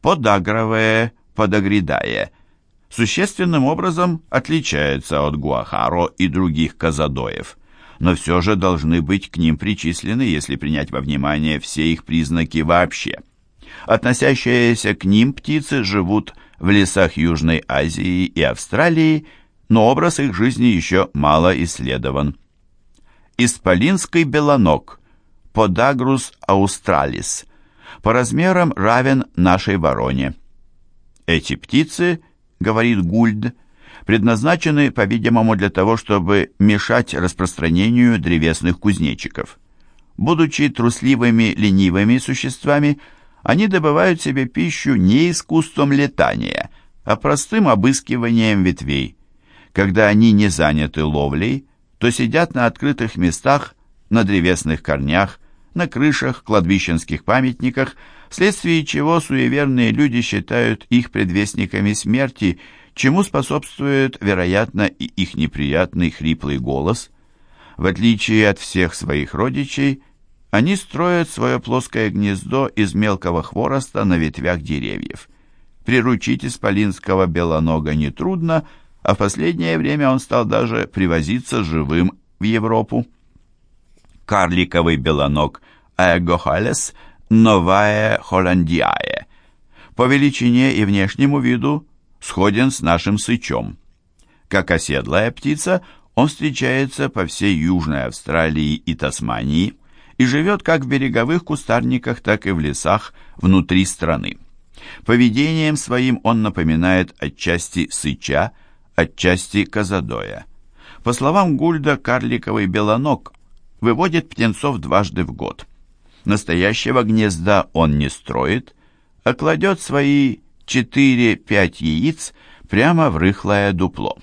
подагровые подагридае существенным образом отличаются от гуахаро и других казадоев, но все же должны быть к ним причислены, если принять во внимание все их признаки вообще. Относящиеся к ним птицы живут в лесах Южной Азии и Австралии, но образ их жизни еще мало исследован. Исполинский белоног, Подагрус аустралис, по размерам равен нашей вороне. Эти птицы, говорит Гульд, предназначены, по-видимому, для того, чтобы мешать распространению древесных кузнечиков. Будучи трусливыми, ленивыми существами, они добывают себе пищу не искусством летания, а простым обыскиванием ветвей. Когда они не заняты ловлей, то сидят на открытых местах, на древесных корнях, на крышах, кладбищенских памятниках, вследствие чего суеверные люди считают их предвестниками смерти, чему способствует, вероятно, и их неприятный хриплый голос. В отличие от всех своих родичей, они строят свое плоское гнездо из мелкого хвороста на ветвях деревьев. Приручить исполинского белонога нетрудно, а в последнее время он стал даже привозиться живым в Европу. Карликовый белоног Аэгохалес новая холландиае. По величине и внешнему виду сходен с нашим сычом. Как оседлая птица, он встречается по всей Южной Австралии и Тасмании, и живет как в береговых кустарниках, так и в лесах внутри страны. Поведением своим он напоминает отчасти сыча, отчасти казадоя. По словам Гульда, карликовый белоног выводит птенцов дважды в год. Настоящего гнезда он не строит, а кладет свои 4-5 яиц прямо в рыхлое дупло.